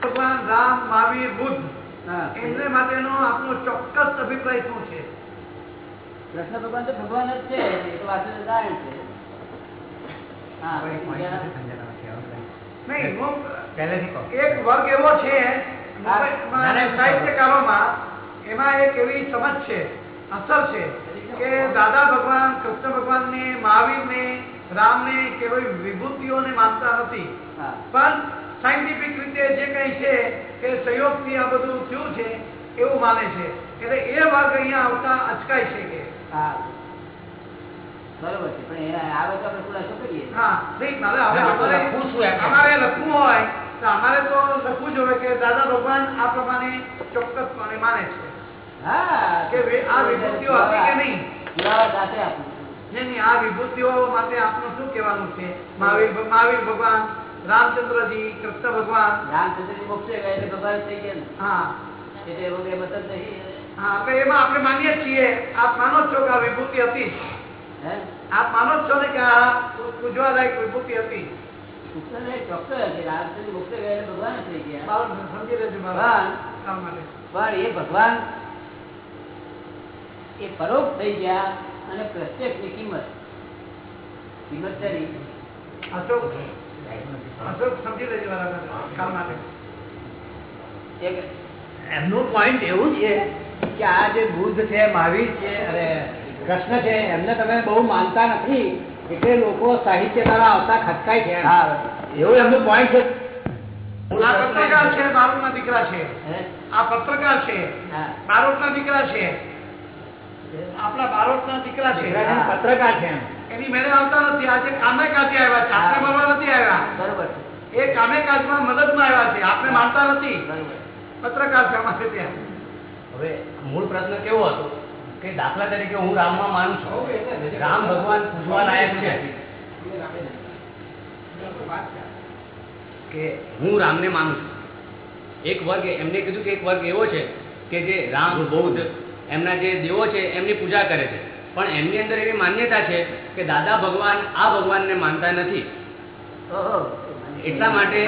ભગવાન રામ મહાવીર બુદ્ધ. એમને માટેનો આપનો ચોક્કસ અભિપ્રાય શું છે? કૃષ્ણ ભગવાન તો ભગવાન જ છે એ તો એક વર્ગ એવો છે સાહિત્યકારોમાં એમાં એક એવી સમજ છે અસર છે કે દાદા ભગવાન કૃષ્ણ ને રામ ને કે કોઈ વિભૂતિઓને માનતા નથી. પણ સાયન્ટિફિક રીતે જે કંઈ છે કે સંયોગથી આ બધું થયું છે એવું માને છે. એટલે એ વર્ગ અહીંયા આવતા અચકાય છે કે. હા. બરોબર છે પણ એના આવે આપણે ખુલાસો કરીએ હા નહીં હવે અમારે લખવું હોય તો અમારે તો લખવું જ હોય કે દાદા ભગવાન આ પ્રમાણે ચોક્કસપણે માને છે. હા. કે આ વિભૂતિઓ હતી કે નહીં? પુરાવા સાથે આપવું નહીં નહીં આ વિભૂતિઓ માટે આપનું શું કહેવાનું છે? મહાવીર મહાવીર ભગવાન રામચંદ્રજી કૃષ્ણ ભગવાન રામચંદ્રજી મોક્ષે ગયા એટલે ભગવાન થઈ ગયા ને હા એટલે એવું કઈ મતલબ નહીં હા આપણે એમાં આપણે માનીએ છીએ આપ માનો જ છો કે આ વિભૂતિ હતી જ. હે આપ માનો જ છો ને કે આ પૂજવાલાયક વિભૂતિ હતી કૃષ્ણને ચોક્કસ છે રામચંદ્ર મોક્ષે ગયા એટલે ભગવાન જ થઈ ગયા બાળક સમજી લેજો ભગવાન મારા કામ માટે પણ એ ભગવાન એ પરોક્ષ થઈ ગયા અને પ્રત્યક્ષની કિંમત કિંમત તેની અશોક અશોક સમજી લેજો મારા માટે. એમનું પોઈન્ટ એવું છે કે આ જે બુદ્ધ છે મહાવીર છે અને કૃષ્ણ છે એમને તમે બહુ માનતા નથી એટલે લોકો સાહિત્યકારો આવતા ખટકાય છે હા એવું એમનું પોઈન્ટ છે? આ પત્રકાર છે બારોટના દીકરા છે. હે? આ પત્રકાર છે. હા. બારોટના દીકરા છે. આપણા બારોટ ના દીકરા છે. પત્રકાર છે એની મેળે આવતા નથી. આજે કામે કાજે આવ્યા છે. આપણે મળવા નથી આવ્યા. બરોબર એ કામે કાજમાં મદદમાં આવ્યા છે. આપણે માનતા નથી? પત્રકાર છે અમારે ત્યાં. હવે મૂળ પ્રશ્ન કેવો હતો? કે દાખલા તરીકે હું રામમાં માનું છું. રામ ભગવાન પૂજવા લાયક છે. કે હું રામને માનું છું. એક વર્ગ એમને કીધું કે એક વર્ગ એવો છે કે જે રામ બૌદ્ધ એમના જે દેવો છે એમની પૂજા કરે છે. પણ એમની અંદર એવી માન્યતા છે કે દાદા ભગવાન આ ભગવાનને માનતા નથી એટલા માટે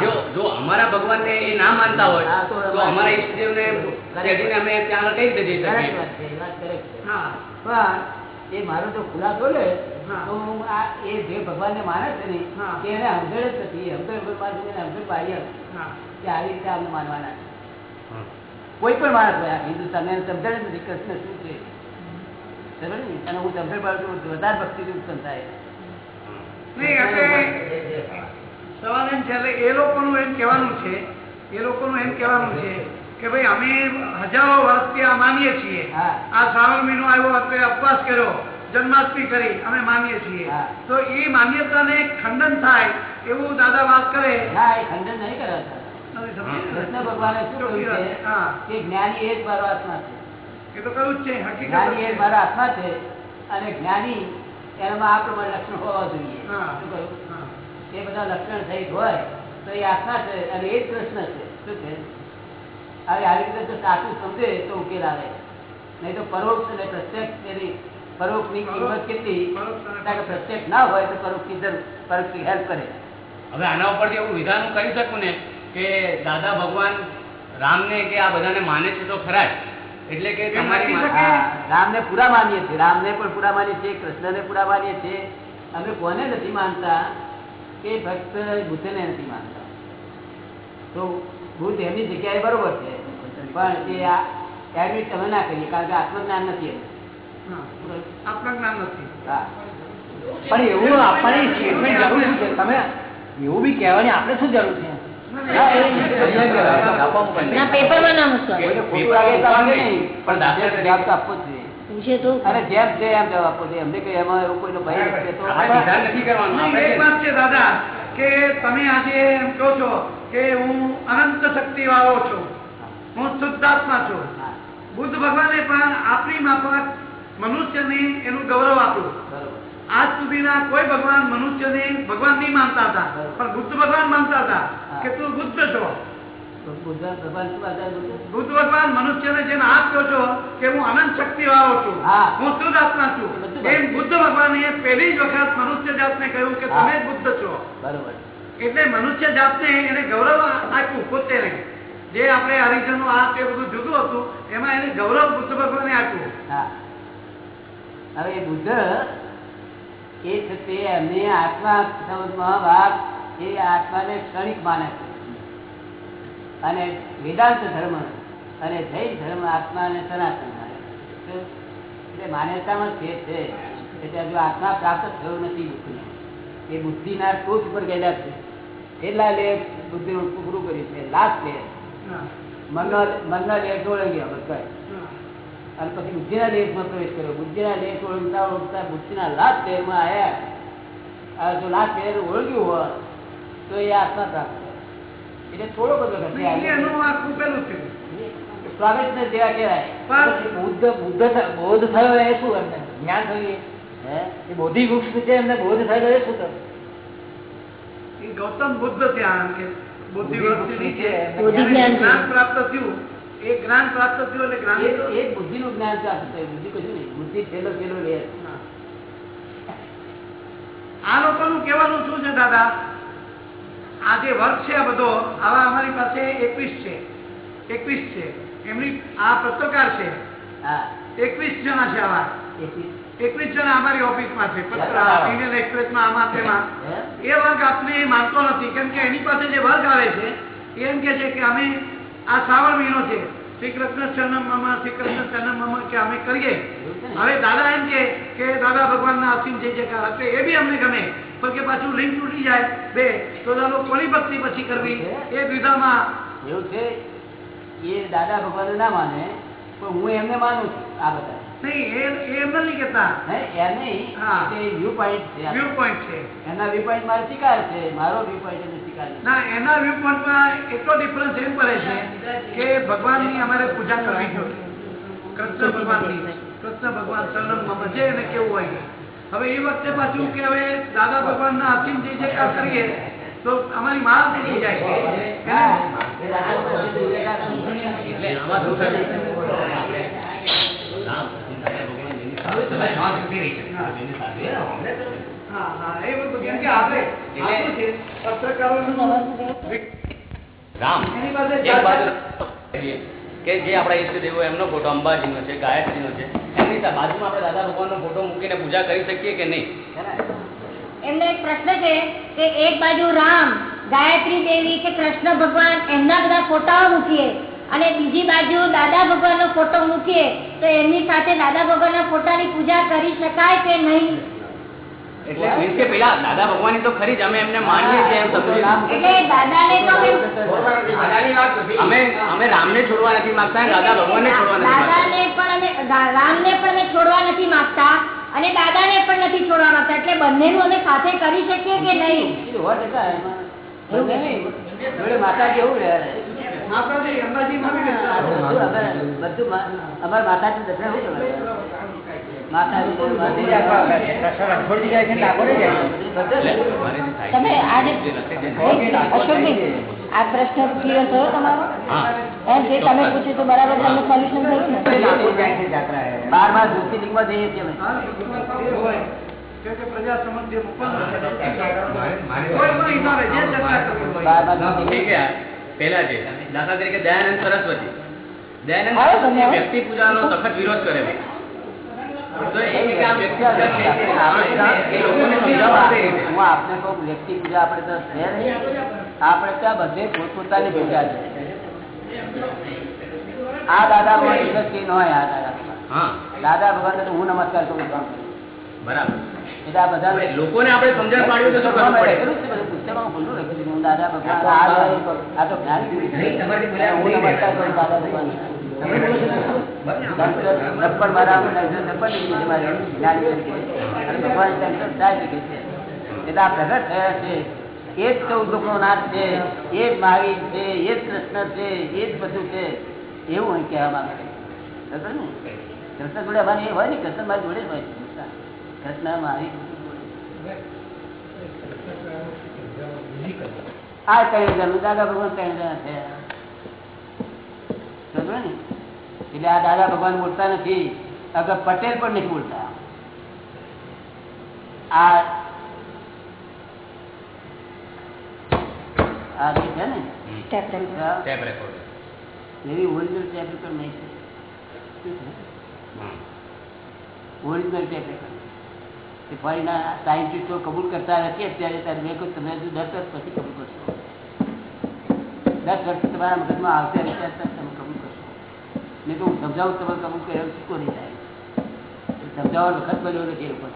જો જો અમારા ભગવાનને એ ના માનતા હોય તો અમારા ઈષ્ટદેવને ચડીને અમે ત્યાં આગળ કઈ રીતે જઈ શકીએ એ છે. પણ મારો જો ખુલાસો લે. તો હું આ એ જે ભગવાનને માને છે ને. કે એને સમજણ જ નથી સમજણ વગર માણસ એને સમજણ પાડી હા કે આવી રીતે આમને માનવાના છે. કોઈ પણ માણસ હોય આ હિન્દુસ્તાન એને સમજણ જ નથી કૃષ્ણ શું છે ને? અને હું સમજણ પાડું છું વધારે ભક્તિ ઉત્પન્ન થાય. સવાલ એમ છે એટલે એ લોકોનું એમ કહેવાનું છે એ લોકોનું એમ કહેવાનું છે કે ભાઈ અમે હજારો વર્ષથી આ માનીએ છીએ. આ શ્રાવણ મહિનો આવ્યો આપણે ઉપવાસ કર્યો જન્માષ્ટમી કરી અમે માનીએ છીએ. તો એ માન્યતાને ખંડન થાય એવું દાદા વાત કરે. ના એ ખંડન નહીં કરે. કૃષ્ણ ભગવાને શું કહ્યું છે. હા. કે જ્ઞાની એક વાર મારો છે. એ તો કયું જ છે હકીકત જ્ઞાની એ મારા આત્મા છે અને જ્ઞાની એનામાં આ પ્રમાણે લક્ષણ હોવા જોઈએ. હા. હા. એ બધા લક્ષણ સહિત હોય તો એ આત્મા છે અને એ જ કૃષ્ણ છે. શું છે? હવે આવી રીતે જો સાચું સમજે તો ઉકેલ આવે. નહીં તો પરોક્ષ અને પ્રત્યક્ષ એની પરોક્ષની કિંમત કેટલી? પ્રત્યક્ષ. ના હોય તો પરોક્ષની જરૂર પરોક્ષની હેલ્પ કરે. હવે આના ઉપરથી એવું વિધાન કરી શકું ને કે દાદા ભગવાન રામને કે આ બધાને માને છે તો ખરા જ. એટલે કે તમારી રામને પૂરા માનીએ છીએ. રામને પણ પૂરા માનીએ છીએ કૃષ્ણને પૂરા માનીએ છીએ. અમે કોને નથી માનતા? કે ભક્ત બુદ્ધને નથી માનતા. તો બુદ્ધ એમની જગ્યાએ બરોબર છે. પણ એ આ એડમિટ તમે ના કરીએ કારણ કે આત્મજ્ઞાન નથી એમ આત્મજ્ઞાન નથી. હા. પણ એવું આપવાની સ્ટેટમેન્ટ જરૂર છે? તમે એવું બી કહેવાની આપણે શું જરૂર છે? તમે આજે એમ કહો છો કે હું અનંત શક્તિ વાળો છું. હું શુદ્ધાત્મા છું. બુદ્ધ ભગવાને પણ આપણી માફક મનુષ્યને એનું ગૌરવ આપ્યું. બરોબર. આજ સુધીના કોઈ ભગવાન મનુષ્યને ભગવાન નહીં માનતા હતા. પણ બુદ્ધ ભગવાન માનતા હતા કે તું બુદ્ધ છો. બુદ્ધ ભગવાન મનુષ્યને જેમ આપ કહો છો કે હું અનંત શક્તિ વાળો છું. હું. શુદ્ધ આત્મા છું. એમ બુદ્ધ ભગવાને પહેલી જ વખત મનુષ્ય જાતને કહ્યું કે તમે બુદ્ધ છો. બરોબર. એટલે મનુષ્ય જાતને એને ગૌરવ આપ્યું પોતે નહીં જે આપણે હરિજનો આ તે બધું જુદું હતું એમાં એને ગૌરવ બુદ્ધ ભગવાને આપ્યું. હવે બુદ્ધ એ છે તે એમને આત્મા સમજમાં વાત એ આત્માને ક્ષણિક માને છે અને વેદાંત ધર્મ અને જૈન ધર્મ આત્માને સનાતન માને. એટલે માન્યતામાં છે છે એટલે હજુ આત્મા પ્રાપ્ત થયો નથી બુદ્ધિને એ બુદ્ધિના ટોચ ઉપર ગયેલા છે એટલા લે બુદ્ધિનું પૂરું કર્યું છે લાસ્ટ લે. મનનો મનના લેર ગયા બધા. અને પછી બુદ્ધિના લેસમાં પ્રવેશ કર્યો. બુદ્ધિના દેશ ઓળખતા ઓળખતા બુદ્ધિના લાસ્ટ લેરમાં આવ્યા જો લાસ્ટ લેર ઓળખ્યું હોય તો એ આત્મા પ્રાપ્ત એટલે થોડો બધો સ્વાગત ને જેવા કહેવાય. બુદ્ધ બુદ્ધ બોધ થયો એ શું એમને? જ્ઞાન થયું હે? એ બોધિ વૃક્ષ છે એમને બોધ થયેલો એ શું થયું? ગૌતમ બુદ્ધ ત્યાં બોધિ થયું. પ્રાપ્ત થયું. એ જ્ઞાન પ્રાપ્ત થયું એટલે જ્ઞાન એ બુદ્ધિ નું જ્ઞાન પ્રાપ્ત થયું. બુદ્ધિ કશું નહીં. બુદ્ધિ છેલ્લો છેલ્લો લે. આ લોકોનું કહેવાનું શું છે દાદા? આ જે વર્ગ છે આ બધો આવા અમારી પાસે એકવીસ છે. એકવીસ છે. એમની આ પત્રકાર છે. એકવીસ જણા છે આવા. એકવીસ. જણા અમારી ઓફિસમાં છે. પત્ર ઇન્ડિયન એક્સપ્રેસમાં આમાં તેમાં. એ વર્ગ આપને માનતો નથી. કેમ કે એની પાસે જે વર્ગ આવે છે એમ કે છે કે અમે આ શ્રાવણ મહિનો છે. શ્રી કૃષ્ણ ચરણમમાં શ્રી કૃષ્ણ ચરણમમાં કે અમે કરીએ. હવે દાદા એમ કે કે દાદા ભગવાનના અસીમ જે જગા હશે એ બી અમને ગમે. પણ કે પાછું લિંક તૂટી જાય બે તો ચાલો કોની ભક્તિ પછી કરવી. એ દ્વિધામાં એવું છે? એ દાદા ભગવાન ના માને પણ હું એમને માનું છું આ બધા. એના વ્યૂ પોઈન્ટ મારે સ્વીકાર છે મારો વ્યૂ પોઈન્ટ. ના એના વ્યૂ પોઈન્ટમાં એટલો ડિફરન્સ એમ પડે છે કે ભગવાનની અમારે પૂજા કરવી જોઈએ કૃષ્ણ ભગવાનની કૃષ્ણ ભગવાન શરણમ મમ છે એને કેવું હોય હવે એ વખતે પાછું કે હવે દાદા ભગવાનના અસીમ જે છે આ કરીએ તો અમારી માં તૂટી જાય છે રામ ભગવાન કે આપણે આપણું છે. પત્રકારોનું રામ એની પાસે એક બાજુ કે જે આપણા ઈષ્ટદેવો એમનો ફોટો અંબાજીનો છે ગાયત્રીનો છે એમની બાજુમાં આપણે દાદા ભગવાનનો ફોટો મૂકીને પૂજા કરી શકીએ કે નહીં? એમને એક પ્રશ્ન છે કે એક બાજુ રામ ગાયત્રી દેવી કે કૃષ્ણ ભગવાન એમના બધા ફોટાઓ મૂકીએ અને બીજી બાજુ દાદા ભગવાનનો ફોટો મૂકીએ તો એમની સાથે દાદા ભગવાનના ફોટાની પૂજા કરી શકાય કે નહીં? એટલે પેલા દાદા ભગવાનની તો ખરી જ અમે એમને માનીએ છીએ એમ સમજીએ. એટલે દાદાને તો અમે- અમે અમે રામને છોડવા નથી માંગતા અને દાદા ભગવાનને છોડવા નથી પણ રામને પણ અમે છોડવા નથી માંગતા અને દાદાને પણ નથી છોડવા માંગતા. એટલે બંનેનું અમે સાથે કરી શકીએ કે નહીં? માતા જેવું રહે માતાજી અંબાજીમાં બી બેસતા બધું અમે- બધું માતાજી દર્શન તમે આજે. આ પ્રશ્ન ક્લિયર થયો તમારો? એમ જે તમે પૂછ્યું તો બરાબર તમને સોલ્યુશન થયું ને? છે બાર બાર જ્યોતિર્લિંગમાં જઈએ છીએ મૂકવાનું છે, દાખલા તરીકે દયાનંદ સરસ્વતી. દયાનંદ વ્યક્તિ પૂજાનો સખત વિરોધ કરે હા, આપને કહું વ્યક્તિ પૂજા આપણે તો છે નહીં આપણે ત્યાં બધે પોતપોતાની પૂજા છે આ દાદા ઇન્ડસ્ટ્રી ન હોય આ દાદા દાદા ભગવાન. તો હું નમસ્કાર કરું છું બરાબર એટલે આ બધા લોકોને આપણે સમજણ પાડ્યું તો પુસ્તકોમાં લખેલું છે. હું દાદા ભગવાન આ આ તો જ્ઞાન હું નમસ્કાર કરું દાદા ભગવાન મારા મારી તરીકે. ભગવાન બધું છે એવું અહીં માંગે છે ને એ હોય ને કૃષ્ણ મારી જોડે હોય કૃષ્ણ જણા છે એટલે આ દાદા ભગવાન બોલતા નથી. અગર પટેલ પણ નથી બોલતા. આ આ જે છે ને? Step record. આ ટેપ રેકોર્ડ એવી ઓરિજિનલ ટેપ રેકર્ડ નહીં છે. ઓરિજિનલ ટેપ રેકર્ડ ફરીના સાયન્ટિસ્ટો કબૂલ કરતા નથી. અત્યારે ત્યારે મેં કહ્યું તમે હજુ દસ વર્ષ પછી કબૂલ કરશો. દસ વર્ષ તમારા મગજમાં આવશે નહીં તો હું સમજાવું તમે કબૂલ કર્યો શીખો નહીં થાય. સમજાવવાનો વખત બન્યો નથી એ લોકોને.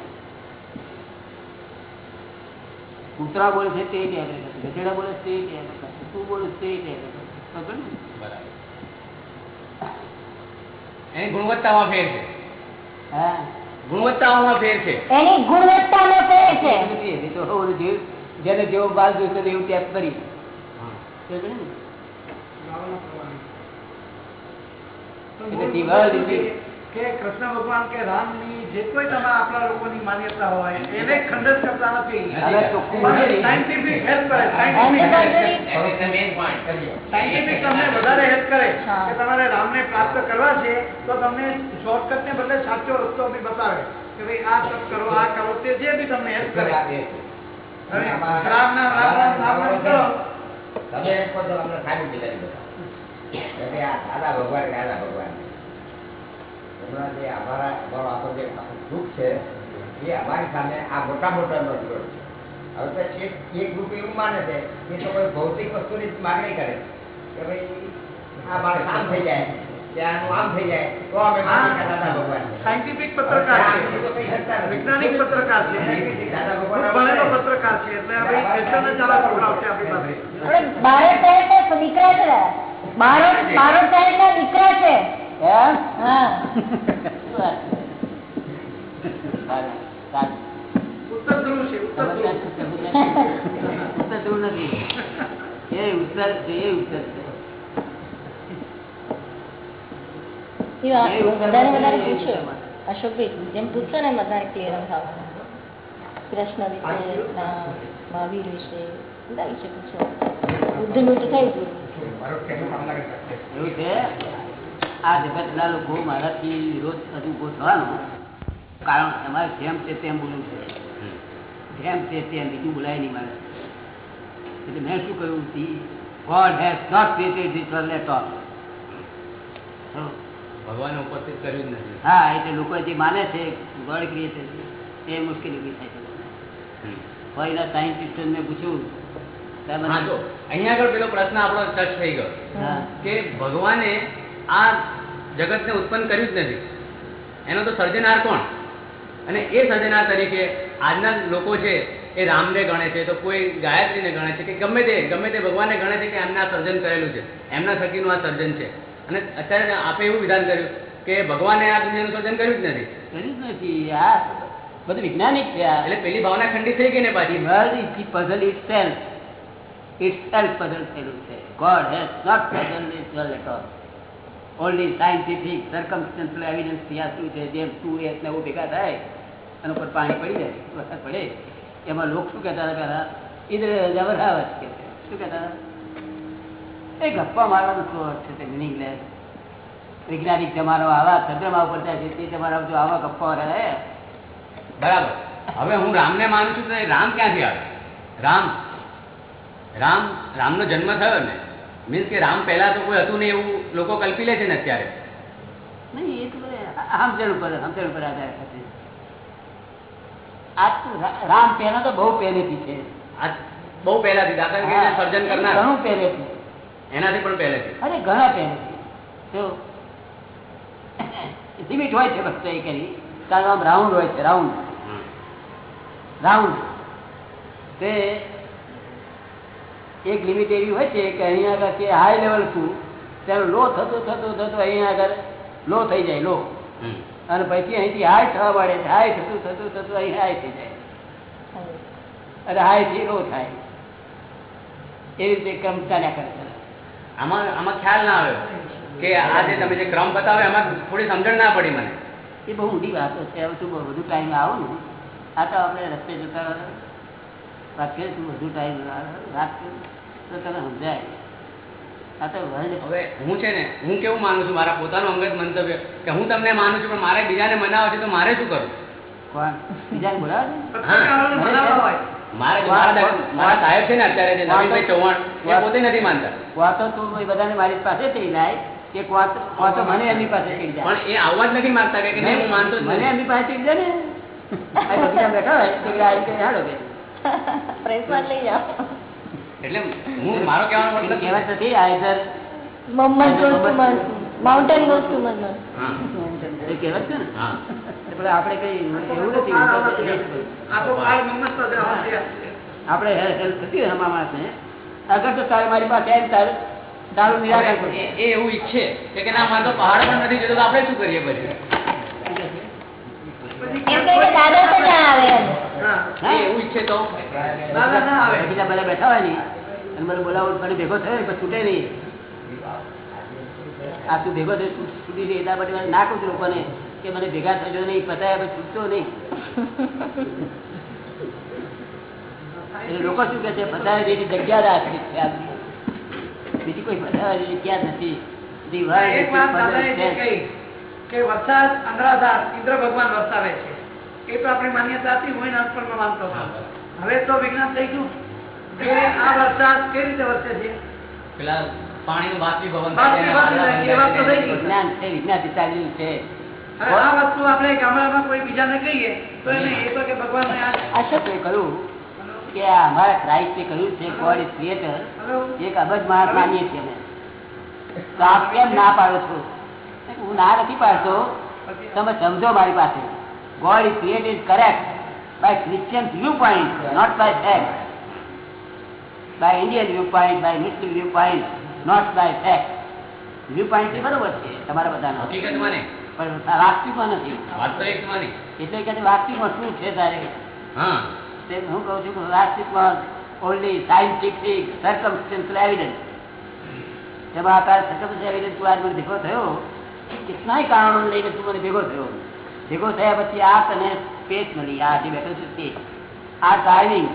કૂતરા બોલે છે તે રેકર્ડ ગધેડા બોલે છે તે ટેપ તું બોલે છે તે ને? બરાબર. એની ગુણવત્તામાં ફેર છે. હા. ગુણવત્તાઓમાં ફેર છે. એની ગુણવત્તામાં ફેર છે. એ તો ઓલું જેવું- જેને જેવો બાલ જોઈતો એવું ટેપ કરી. એટલે મૂળ દિવાળ કે કૃષ્ણ ભગવાન કે રામની જે કોઈ તમારા આપણા લોકોની માન્યતા હોય એને ખંડન કરતા નથી હવે ચોખ્ખું પણ બોલીએ. સાયન્ટિફિક હેલ્પ કરે સાયન્ટિફિક તમને વધારે હેલ્પ કરે કે તમારે રામને પ્રાપ્ત કરવા છે તો તમને શોર્ટકટ ને બદલે સાચો રસ્તો બી બતાવે કે ભાઈ આ તપ કરો આ કરો તે જે બી તમને હેલ્પ કરે રામ ના રામ રામ રામ કરો તમે એક અમને બિલાડી દાદા ભગવાન દાદા ભગવાન હમણાં જે અમારા અમારો આખો જે દુઃખ છે એ અમારી સામે આ મોટા મોટા નોકરો હવે તો એક એક ગ્રુપ એવું માને છે કે તો કોઈ ભૌતિક વસ્તુની માગણી કરે કે ભાઈ આ માણસ આમ થઈ જાય કે આમ થઈ જાય તો અમે દાદા ભગવાન સાયન્ટિફિક પત્રકાર છે. વૈજ્ઞાનિક પત્રકાર છે. દાદા ભગવાન પત્રકાર છે. એટલે આ ભાઈ કૃષ્ણને ચાલા છોકરાઓ છે આપણી પાસે. આપણે દીકરા દીકરા છે અશોકભાઈ જેમ પૂછો ને વધારે ક્લિયર થાવ કૃષ્ણ વિશે મહાવીર વિશે બધા વિશે પૂછો બુદ્ધનું તો થઈ પૂરું એવું છે? આ જગતના લોકો મારાથી વિરોધ હજુ ઊભો થવાનો. કારણ તમારે જેમ છે તેમ બોલવું છે. જેમ છે તેમ બીજું બોલાય નહીં મારે. એટલે મેં શું કહ્યું? God has not created this world at all ભગવાને ઉપસ્થિત કર્યું જ નથી. હા એટલે લોકો જે માને છે ગોડ ક્રિએટેડ એ મુશ્કેલી ઊભી થાય છે. હમ. સાયન્ટિસ્ટને પૂછ્યું અહીંયા આગળ પેલો પ્રશ્ન આપણો ટચ થઈ ગયો. કે ભગવાને આ જગતને ઉત્પન્ન કર્યું જ નથી. એનો તો સર્જનાર કોણ? અને એ સર્જનાર તરીકે આજના લોકો છે એ રામને ગણે છે તો કોઈ ગાયત્રીને ગણે છે કે ગમે તે ગમે તે ભગવાનને ગણે છે કે એમને સર્જન કરેલું છે. એમના થકીનું આ સર્જન છે. અને અત્યારે આપે એવું વિધાન કર્યું કે ભગવાને આ દુનિયાનું સર્જન કર્યું જ નથી. કર્યું જ નથી આ બધું વૈજ્ઞાનિક છે એટલે પેલી ભાવના ખંડિત થઈ ગઈ ને પાછી. Puzzle it puzzle itself. Itself થયેલું છે. God has not puzzled this જેમ two એસ એવું ભેગા થાય, એના ઉપર પાણી પડી જાય વરસાદ પડે? એમાં લોકો શું કહેતા હતા પહેલા? ઇધર શું હતા? એ ગપ્પા મારવાનો સ્વર છે તે મિનિંગલેસ વૈજ્ઞાનિક જમાનો આવા ચંદ્રમા ઉપર જાય છે, તે તમારા જો આવા ગપ્પા રહે બરાબર. હવે હું રામને માનું છું તો રામ ક્યાંથી આવે? રામ રામ રામનો જન્મ થયો ને મીન્સ કે રામ પહેલા તો કોઈ હતું નહીં એવું લોકો કલ્પી લે છે ને અત્યારે? નહીં એ તો સમજણ ઉપર સમજણ ઉપર આધાર રામ પહેલા તો બહુ પહેલેથી છે. બહુ પહેલાથી દાખલા કે સર્જન કરનાર. ઘણું પહેલેથી. એનાથી પણ પહેલેથી. અરે ઘણા પહેલેથી. તો લિમિટ હોય છે વસ્તુ એ કરી. કારણ આમ રાઉન્ડ હોય છે રાઉન્ડ. રાઉન્ડ. તે એક લિમિટ એવી હોય છે કે અહીંયા આગળ કે હાઈ લેવલ શું ત્યારે લો થતું થતું થતું અહીંયા આગળ લો થઈ જાય લો અને પછી અહીંથી હાઈ થવા માંડે છે હાઈ થતું થતું થતું અહીં હાઈ થઈ જાય. અને હાઈ થી લો થાય. એવી રીતે ક્રમ ચાલ્યા કરે છે. આમાં આમાં ખ્યાલ ના આવ્યો કે આ જે તમે જે ક્રમ બતાવો એમાં થોડી સમજણ ના પડી મને. એ બહુ ઊંડી વાતો છે હવે શું બહુ વધુ ટાઈમ આવો ને આ તો આપણે રસ્તે જતા શું વધુ ટાઈમ કરીએ તો તને સમજાય. આ તો હવે હું છે ને હું કેવું માનું છું મારા પોતાનું અંગત મંતવ્ય કે હું તમને માનું છું પણ મારે બીજાને મનાવો છે તો મારે શું કરવું? બીજાને બોલાવે છે? પત્રિકાઓને બનાવવા હોય મારે જો મારા સાહેબ છે ને અત્યારે જે નવીનભાઈ ચૌહાણ એ પોતે નથી માનતા. વાતો તું બધાને મારી પાસે થઈ જાય કે વાતો મને એમની પાસે થઈ જાય. પણ એ આવવા જ નથી માંગતા કે નહીં હું માનતો મને એમની પાસે થઈ જાય ને. બેઠા હોય હાલો કે પ્રેસમાં લઈ જાઓ. એટલે હું મારો કહેવાનો મતલબ કહેવત નથી either Mohammed to man mountain goes to man હા. એ કહેવત છે ને? હા. એટલે આપણે કઈ એવું નથી મમ્મદ. આપણે હેલ્પ થતી અમારા માણસને અગર તો તારે મારી પાસે એમ તારે તારું નિરાકરણ એ એવું ઈચ્છે કે કે ના મારે તો પહાડ પણ નથી જોતો તો આપણે શું કરીએ પછી? દાદા તો આવે બીજા બધા બેઠા હોય ને અને મને બોલાવો મને ભેગો થયો ને છૂટે નહીં. આ તું ભેગો થયો છૂટી નહીં એટલા માટે ના કહું લોકોને કે મને ભેગા થજો નહીં પતાયા પછી છૂટતો નહીં. એટલે લોકો શું કે છે પતાયા જેવી જગ્યા છે બીજી કોઈ પતાયા જેવી જગ્યા નથી વરસાદ અંધરાધાર ઇન્દ્ર ભગવાન વરસાવે છે. એ તો આપણી માન્યતા હતી હું એના માનતો હતો. હવે તો વિજ્ઞાન થઈ ગયું. કે આ વરસાદ કેવી રીતે વરસે છે? પેલા પાણીનું બાષ્પીભવન. વિજ્ઞાન આ વસ્તુ આપણે ગામડામાં કોઈ બીજાને કહીએ તો એને એ તો કે ભગવાનને કહ્યું? કે આ અમારા ક્રાઇસ્ટે કહ્યું છે ગોડ ઇઝ ક્રિએટર એક અબજ માણસ માનીએ છીએ અમે. તો આપ કેમ ના પાડો છો? હું ના નથી પાડતો. તમે સમજો મારી પાસે. God is created correct by Christian viewpoint, not by fact. By Indian viewpoint, by Muslim viewpoint, not by fact. viewpoint બરોબર છે તમારા બધાનો. હકીકત મને. પણ વાસ્તવિકમાં નથી. વાસ્તવિકમાં એટલે કે વાસ્તવિકમાં શું છે તારે? હા. તે હું કહું છું કે વાસ્તવિકમાં ઓનલી સાયન્ટિફિક સર્કમસ્ટન્શિયલ એવિડન્સ તેમાં અત્યારે સર્કમસ્ટન્શિયલ એવિડન્સ તું આજ મને ભેગો થયો? કેટલાય કારણો લઈને તું મને ભેગો થયો? ભેગો થયા પછી આ તને સ્પેસ મળી આ જે બેઠો છે તે. આ ડ્રાઇવિંગ